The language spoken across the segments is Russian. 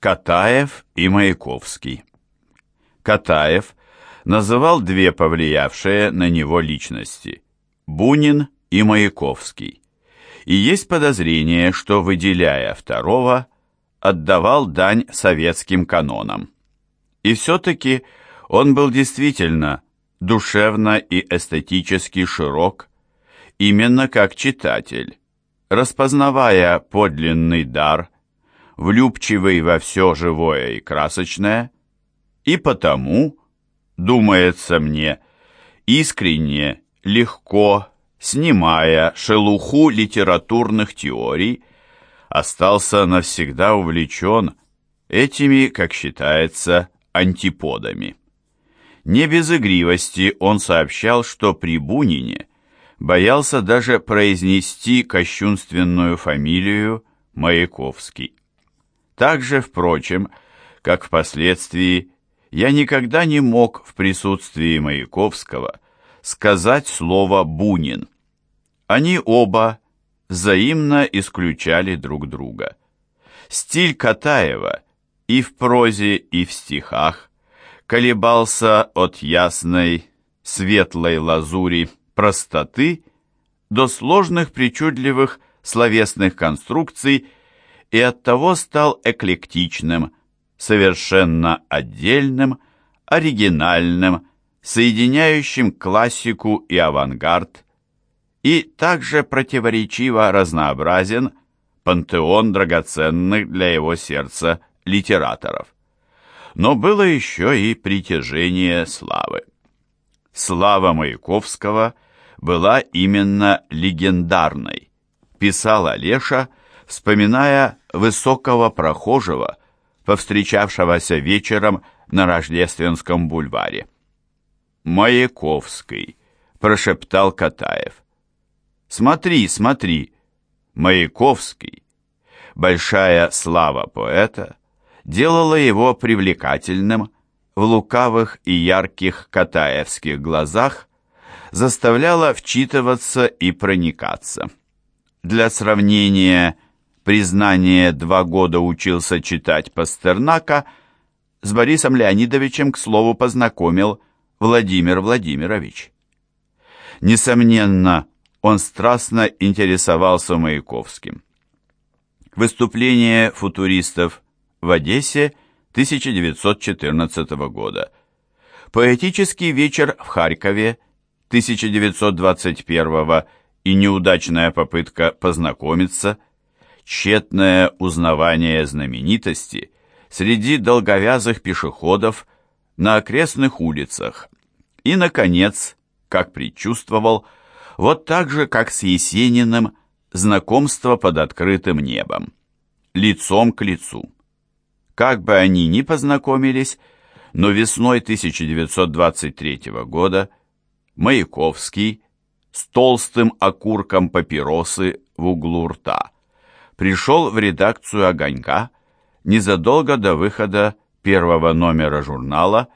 Катаев и Маяковский. Катаев называл две повлиявшие на него личности – Бунин и Маяковский. И есть подозрение, что, выделяя второго, отдавал дань советским канонам. И все-таки он был действительно душевно и эстетически широк, именно как читатель, распознавая подлинный дар – влюбчивый во все живое и красочное, и потому, думается мне, искренне, легко, снимая шелуху литературных теорий, остался навсегда увлечен этими, как считается, антиподами. Не без игривости он сообщал, что при Бунине боялся даже произнести кощунственную фамилию Маяковский. Так же, впрочем, как впоследствии, я никогда не мог в присутствии Маяковского сказать слово «Бунин». Они оба взаимно исключали друг друга. Стиль Катаева и в прозе, и в стихах колебался от ясной, светлой лазури простоты до сложных причудливых словесных конструкций и оттого стал эклектичным, совершенно отдельным, оригинальным, соединяющим классику и авангард, и также противоречиво разнообразен пантеон драгоценных для его сердца литераторов. Но было еще и притяжение славы. Слава Маяковского была именно легендарной, писал Олеша, вспоминая высокого прохожего, повстречавшегося вечером на Рождественском бульваре. «Маяковский», — прошептал Катаев. «Смотри, смотри, Маяковский». Большая слава поэта делала его привлекательным в лукавых и ярких катаевских глазах, заставляла вчитываться и проникаться. Для сравнения – признание два года учился читать Пастернака, с Борисом Леонидовичем, к слову, познакомил Владимир Владимирович. Несомненно, он страстно интересовался Маяковским. Выступление футуристов в Одессе 1914 года. Поэтический вечер в Харькове 1921 и неудачная попытка познакомиться – тщетное узнавание знаменитости среди долговязых пешеходов на окрестных улицах и, наконец, как предчувствовал, вот так же, как с Есениным, знакомство под открытым небом, лицом к лицу. Как бы они ни познакомились, но весной 1923 года Маяковский с толстым окурком папиросы в углу рта – пришел в редакцию «Огонька» незадолго до выхода первого номера журнала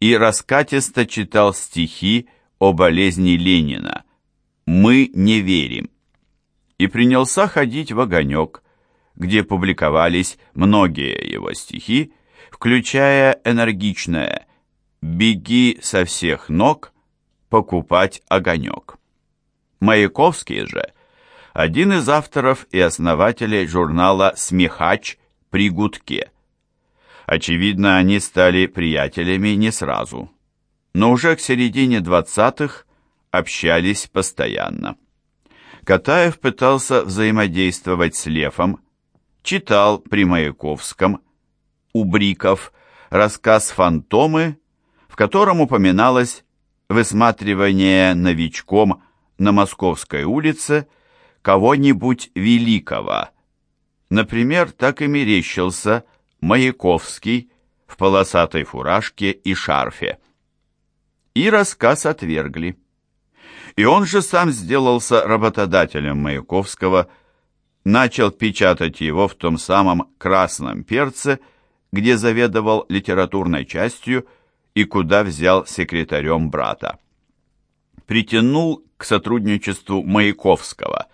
и раскатисто читал стихи о болезни Ленина «Мы не верим» и принялся ходить в «Огонек», где публиковались многие его стихи, включая энергичное «Беги со всех ног, покупать огонек». Маяковский же один из авторов и основателей журнала «Смехач» при Гудке. Очевидно, они стали приятелями не сразу, но уже к середине 20-х общались постоянно. Катаев пытался взаимодействовать с Лефом, читал при Маяковском, у Бриков, рассказ «Фантомы», в котором упоминалось высматривание новичком на Московской улице – кого-нибудь великого. Например, так и мерещился Маяковский в полосатой фуражке и шарфе. И рассказ отвергли. И он же сам сделался работодателем Маяковского, начал печатать его в том самом «Красном перце», где заведовал литературной частью и куда взял секретарем брата. Притянул к сотрудничеству Маяковского –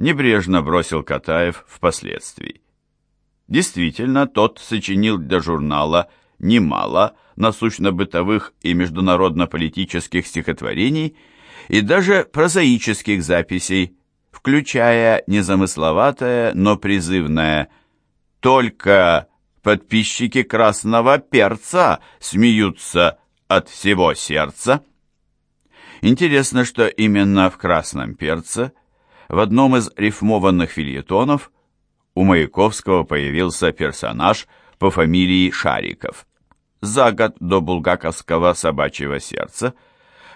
небрежно бросил Катаев впоследствии. Действительно, тот сочинил для журнала немало насущно-бытовых и международно-политических стихотворений и даже прозаических записей, включая незамысловатое, но призывное «Только подписчики красного перца смеются от всего сердца». Интересно, что именно в «Красном перце» в одном из рифмованных фильетонов у Маяковского появился персонаж по фамилии Шариков. За год до булгаковского собачьего сердца,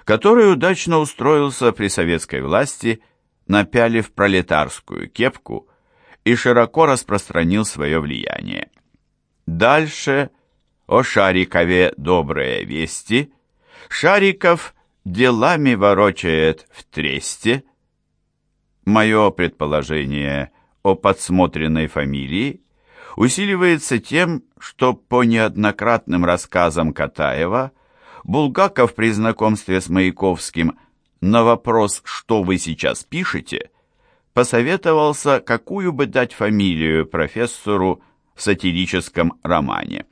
который удачно устроился при советской власти, напялив пролетарскую кепку и широко распространил свое влияние. Дальше о Шарикове добрые вести. Шариков делами ворочает в тресте. Мое предположение о подсмотренной фамилии усиливается тем, что по неоднократным рассказам Катаева Булгаков при знакомстве с Маяковским на вопрос «Что вы сейчас пишете?» посоветовался, какую бы дать фамилию профессору в сатирическом романе.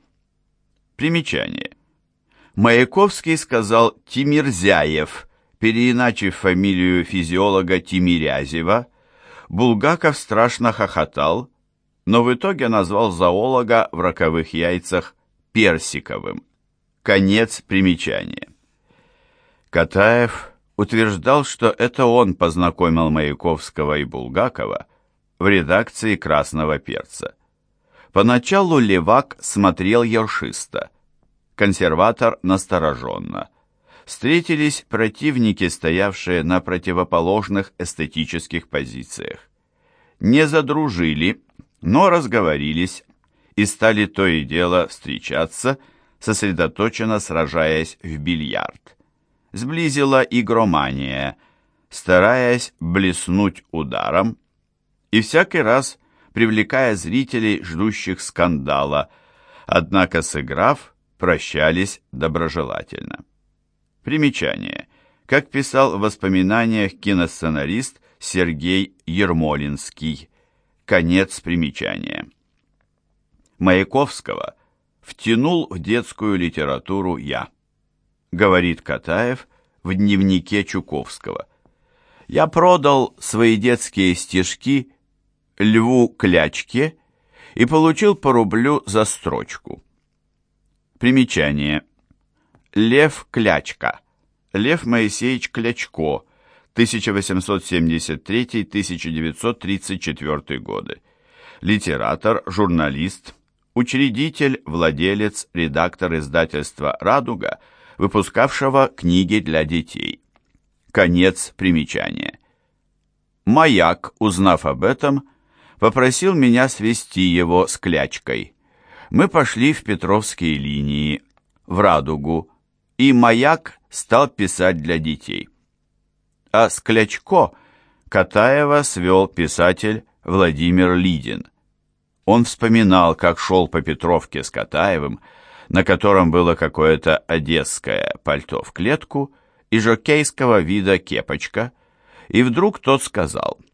Примечание. Маяковский сказал Тимирзяев, переиначив фамилию физиолога Тимирязева. Булгаков страшно хохотал, но в итоге назвал зоолога в роковых яйцах Персиковым. Конец примечания. Катаев утверждал, что это он познакомил Маяковского и Булгакова в редакции «Красного перца». Поначалу Левак смотрел ершисто, консерватор настороженно. Встретились противники, стоявшие на противоположных эстетических позициях. Не задружили, но разговорились и стали то и дело встречаться, сосредоточенно сражаясь в бильярд. Сблизила игромания, стараясь блеснуть ударом, и всякий раз привлекая зрителей, ждущих скандала, однако, сыграв, прощались доброжелательно. Примечание. Как писал в воспоминаниях киносценарист Сергей Ермолинский. Конец примечания. Маяковского втянул в детскую литературу я, говорит Катаев в дневнике Чуковского. Я продал свои детские стишки Льву Клячке и получил по рублю за строчку. Примечание. Лев Клячка. Лев Моисеевич Клячко. 1873-1934 годы. Литератор, журналист, учредитель, владелец, редактор издательства «Радуга», выпускавшего книги для детей. Конец примечания. «Маяк», узнав об этом, попросил меня свести его с клячкой. Мы пошли в Петровские линии, в Радугу, и маяк стал писать для детей. А с Клячко Катаева свел писатель Владимир Лидин. Он вспоминал, как шел по Петровке с Катаевым, на котором было какое-то одесское пальто в клетку и жокейского вида кепочка, и вдруг тот сказал —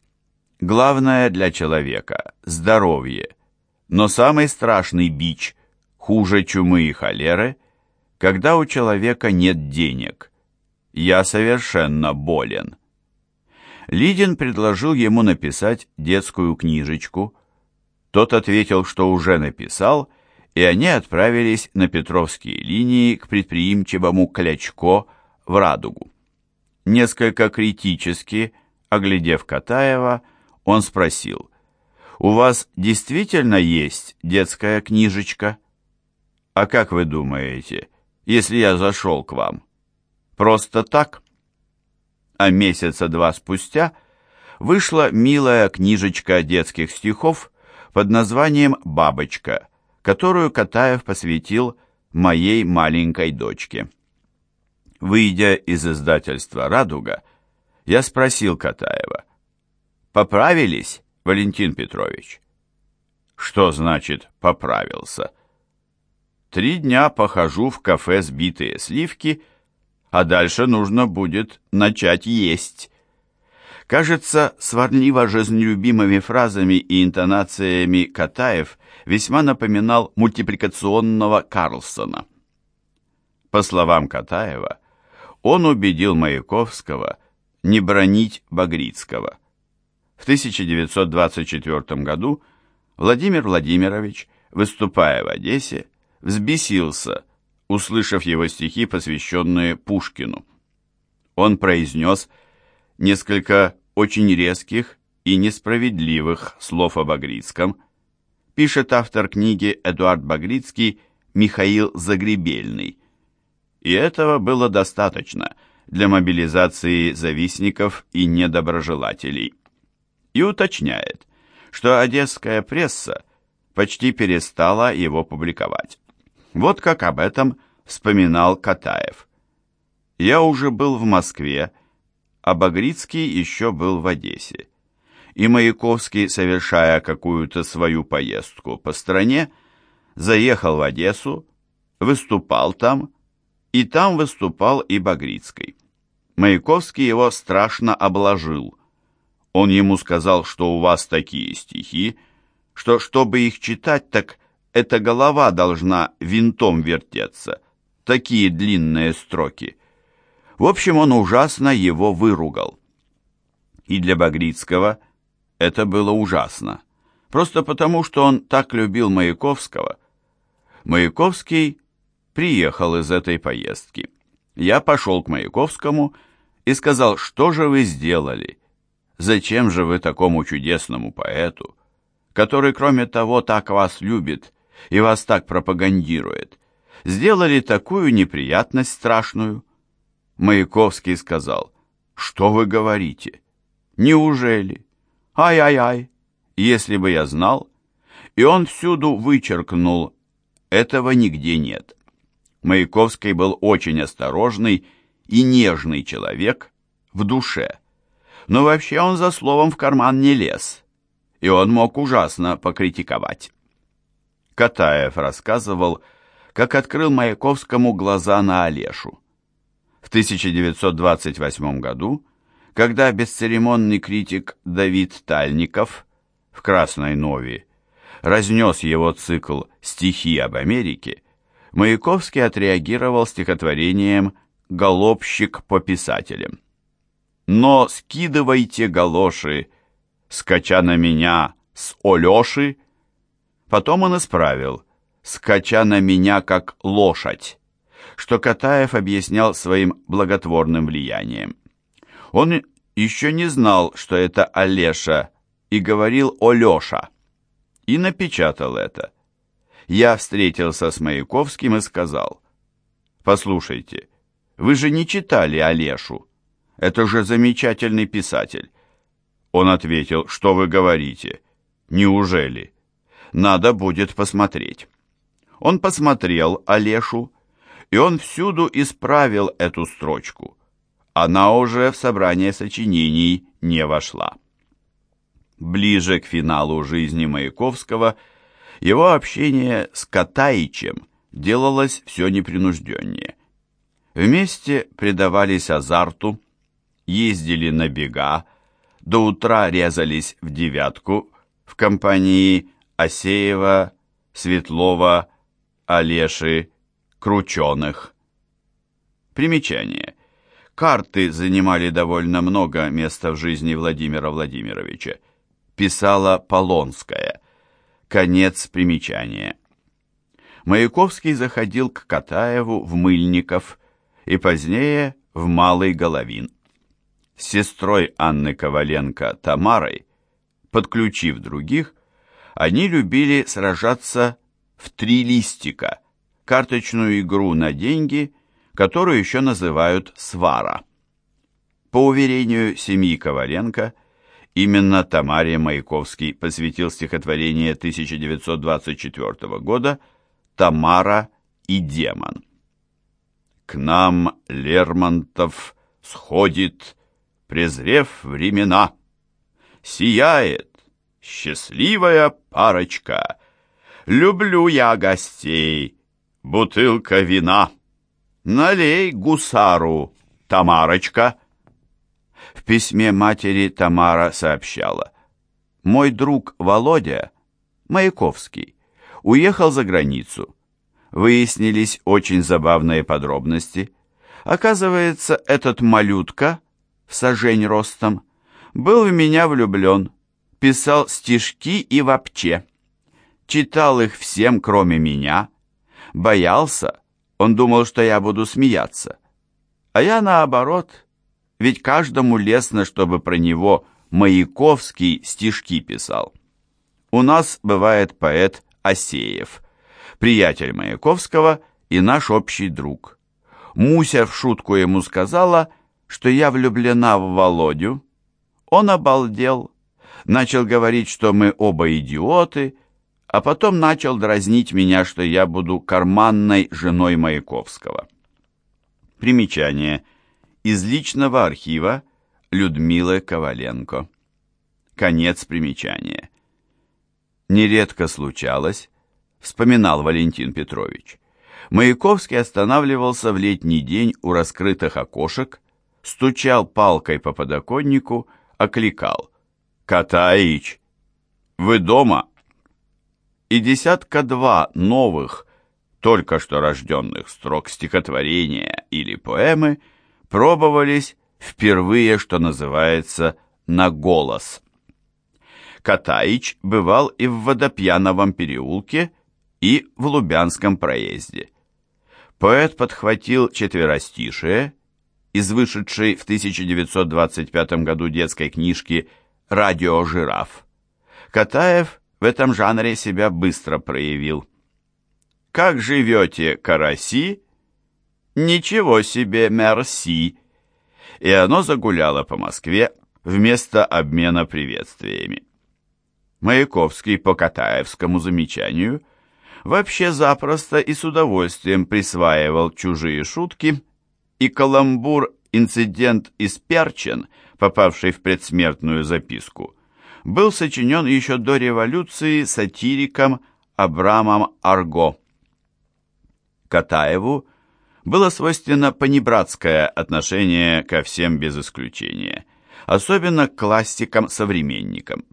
Главное для человека – здоровье. Но самый страшный бич, хуже чумы и холеры, когда у человека нет денег. Я совершенно болен. Лидин предложил ему написать детскую книжечку. Тот ответил, что уже написал, и они отправились на Петровские линии к предприимчивому Клячко в Радугу. Несколько критически, оглядев Катаева, он спросил, «У вас действительно есть детская книжечка?» «А как вы думаете, если я зашел к вам? Просто так?» А месяца два спустя вышла милая книжечка детских стихов под названием «Бабочка», которую Катаев посвятил моей маленькой дочке. Выйдя из издательства «Радуга», я спросил Катаева, Поправились, Валентин Петрович? Что значит «поправился»? Три дня похожу в кафе «Сбитые сливки», а дальше нужно будет начать есть. Кажется, сварливо жизнелюбимыми фразами и интонациями Катаев весьма напоминал мультипликационного Карлсона. По словам Катаева, он убедил Маяковского не бронить Багрицкого. В 1924 году Владимир Владимирович, выступая в Одессе, взбесился, услышав его стихи, посвященные Пушкину. Он произнес несколько очень резких и несправедливых слов о Багрицком, пишет автор книги Эдуард Багрицкий Михаил Загребельный. И этого было достаточно для мобилизации завистников и недоброжелателей. И уточняет, что одесская пресса почти перестала его публиковать. Вот как об этом вспоминал Катаев. «Я уже был в Москве, а Багрицкий еще был в Одессе. И Маяковский, совершая какую-то свою поездку по стране, заехал в Одессу, выступал там, и там выступал и Багрицкий. Маяковский его страшно обложил. Он ему сказал, что у вас такие стихи, что чтобы их читать, так эта голова должна винтом вертеться. Такие длинные строки. В общем, он ужасно его выругал. И для Багрицкого это было ужасно. Просто потому, что он так любил Маяковского. Маяковский приехал из этой поездки. Я пошел к Маяковскому и сказал, что же вы сделали? Зачем же вы такому чудесному поэту, который, кроме того, так вас любит и вас так пропагандирует, сделали такую неприятность страшную? Маяковский сказал, «Что вы говорите? Неужели? Ай-ай-ай, если бы я знал». И он всюду вычеркнул, этого нигде нет. Маяковский был очень осторожный и нежный человек в душе. Но вообще он за словом в карман не лез, и он мог ужасно покритиковать. Катаев рассказывал, как открыл Маяковскому глаза на Олешу. В 1928 году, когда бесцеремонный критик Давид Тальников в «Красной Нови» разнес его цикл «Стихи об Америке», Маяковский отреагировал стихотворением «Голобщик по писателям». «Но скидывайте галоши, скача на меня с Олеши». Потом он исправил «скача на меня как лошадь» что Катаев объяснял своим благотворным влиянием. Он еще не знал, что это Олеша, и говорил Олеша, и напечатал это. Я встретился с Маяковским и сказал, «Послушайте, вы же не читали Олешу, это же замечательный писатель». Он ответил, «Что вы говорите? Неужели? Надо будет посмотреть». Он посмотрел Олешу, и он всюду исправил эту строчку. Она уже в собрание сочинений не вошла. Ближе к финалу жизни Маяковского его общение с Катаичем делалось все непринужденнее. Вместе предавались азарту, ездили на бега, до утра резались в девятку в компании Асеева, Светлова, Олеши, крученых. Примечание. Карты занимали довольно много места в жизни Владимира Владимировича. Писала Полонская. Конец примечания. Маяковский заходил к Катаеву в Мыльников и позднее в Малый Головин. С сестрой Анны Коваленко Тамарой, подключив других, они любили сражаться в три листика – карточную игру на деньги, которую еще называют свара. По уверению семьи Коваленко, именно Тамаре Маяковский посвятил стихотворение 1924 года «Тамара и демон». К нам Лермонтов сходит, презрев времена. Сияет счастливая парочка. Люблю я гостей, бутылка вина. Налей гусару, Тамарочка. В письме матери Тамара сообщала. «Мой друг Володя, Маяковский, уехал за границу. Выяснились очень забавные подробности. Оказывается, этот малютка, в сажень ростом, был в меня влюблен, писал стишки и вообще. Читал их всем, кроме меня. Боялся, он думал, что я буду смеяться. А я наоборот, ведь каждому лестно, чтобы про него Маяковский стишки писал. У нас бывает поэт Асеев, приятель Маяковского и наш общий друг. Муся в шутку ему сказала, что я влюблена в Володю. Он обалдел, начал говорить, что мы оба идиоты, а потом начал дразнить меня, что я буду карманной женой Маяковского. Примечание. Из личного архива Людмилы Коваленко. Конец примечания. Нередко случалось, вспоминал Валентин Петрович, Маяковский останавливался в летний день у раскрытых окошек, стучал палкой по подоконнику, окликал. «Катаич, вы дома?» И десятка-два новых, только что рожденных строк стихотворения или поэмы пробовались впервые, что называется, на голос. Катаич бывал и в Водопьяновом переулке, и в Лубянском проезде. Поэт подхватил четверостишие из вышедшей в 1925 году детской книжки «Радиожираф». Катаев в этом жанре себя быстро проявил. «Как живете, караси?» «Ничего себе, мерси!» И оно загуляло по Москве вместо обмена приветствиями. Маяковский по Катаевскому замечанию вообще запросто и с удовольствием присваивал чужие шутки, и каламбур «Инцидент из Перчен», попавший в предсмертную записку, был сочинен еще до революции сатириком Абрамом Арго. Катаеву было свойственно понебратское отношение ко всем без исключения, особенно к классикам-современникам.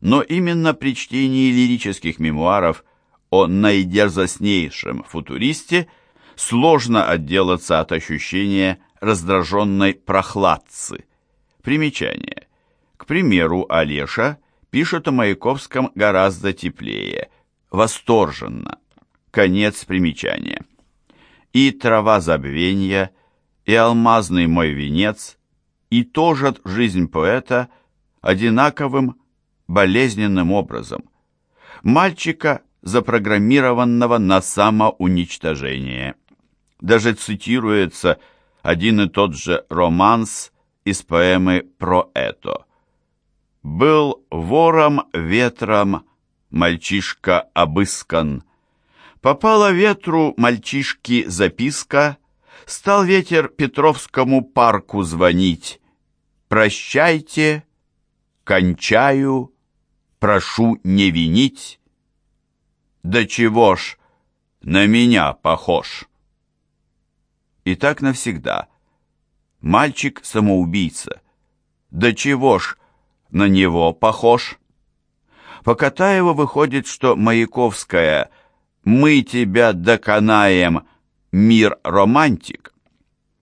Но именно при чтении лирических мемуаров о наидерзостнейшем футуристе сложно отделаться от ощущения раздраженной прохладцы. Примечание. К примеру, Олеша пишет о Маяковском гораздо теплее, восторженно. Конец примечания. И трава забвенья, и алмазный мой венец, и тоже жизнь поэта одинаковым болезненным образом. Мальчика, запрограммированного на самоуничтожение. Даже цитируется один и тот же романс из поэмы про это. «Был вором ветром мальчишка обыскан. Попала ветру мальчишки записка, стал ветер Петровскому парку звонить. Прощайте, кончаю, прошу не винить. Да чего ж, на меня похож. И так навсегда. Мальчик-самоубийца. Да чего ж, на него похож. По Катаеву выходит, что Маяковская «Мы тебя доконаем, мир-романтик»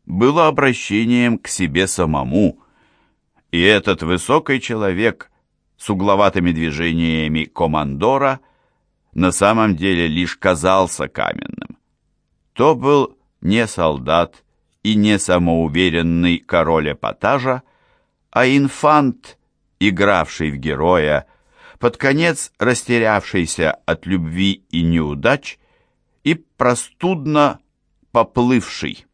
было обращением к себе самому, и этот высокий человек с угловатыми движениями командора на самом деле лишь казался каменным. То был не солдат и не самоуверенный король эпатажа, а инфант, игравший в героя, под конец растерявшийся от любви и неудач и простудно поплывший.